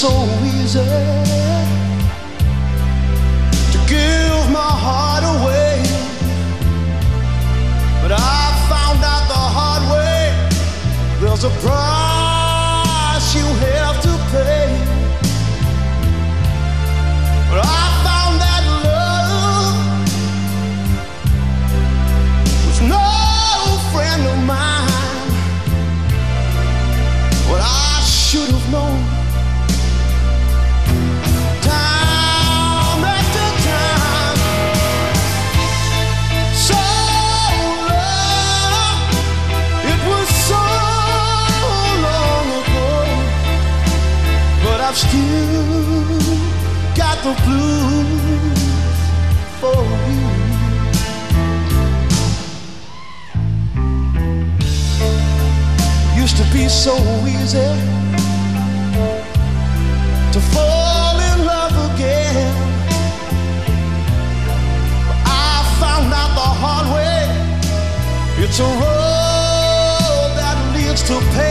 so easy to give my heart away. But I found out the hard way there's a price I've still got the blues for you. Used to be so easy to fall in love again. But I found out the hard way. It's a road that leads to pain.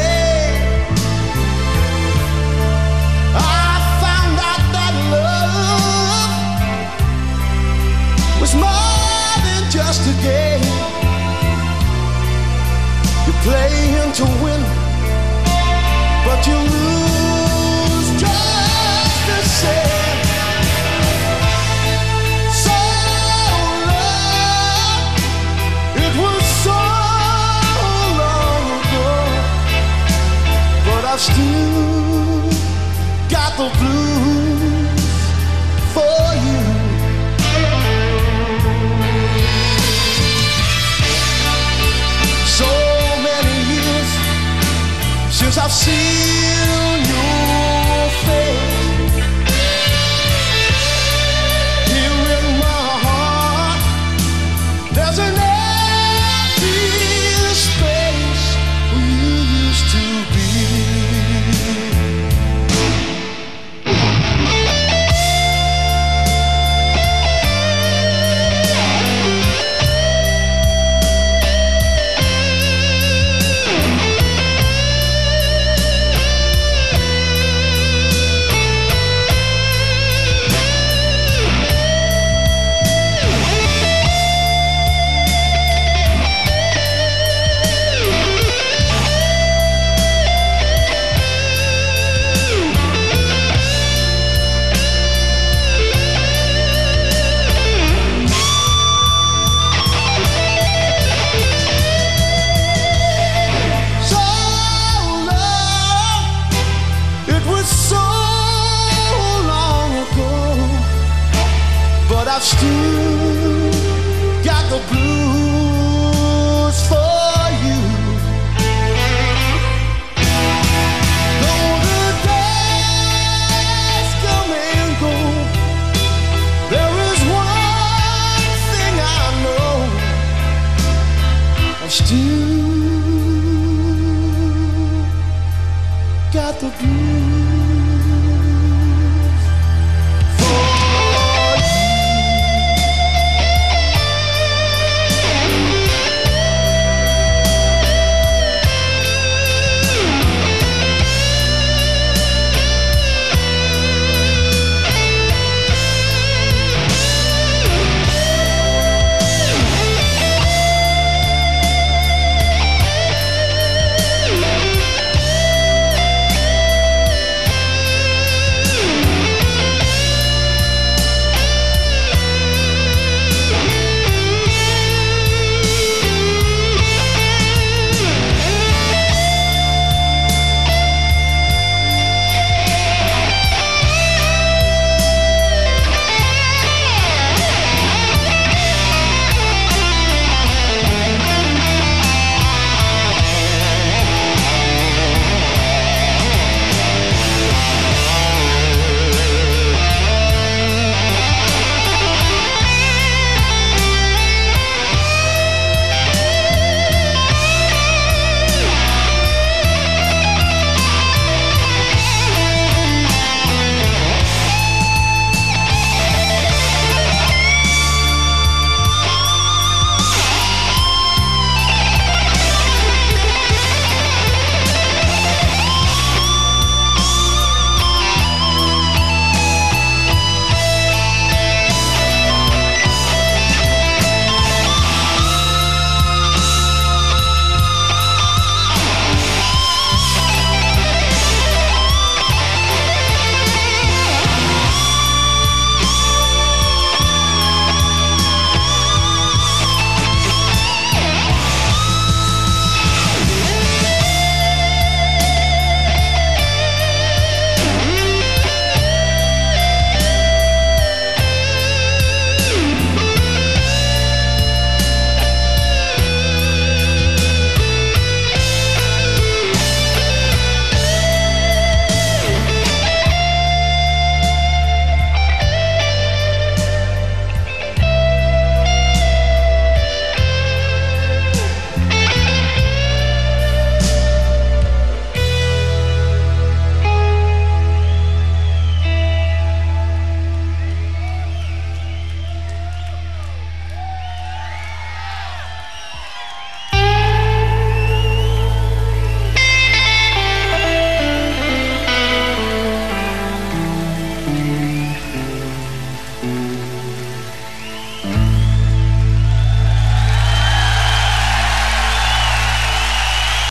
Just a game. You play to win, but you lose just the same. So long, it was so long ago, but I've still got the blues for you. Since I've seen I've still got the blues for you. Though the days come and go, there is one thing I know. I've still got the blues.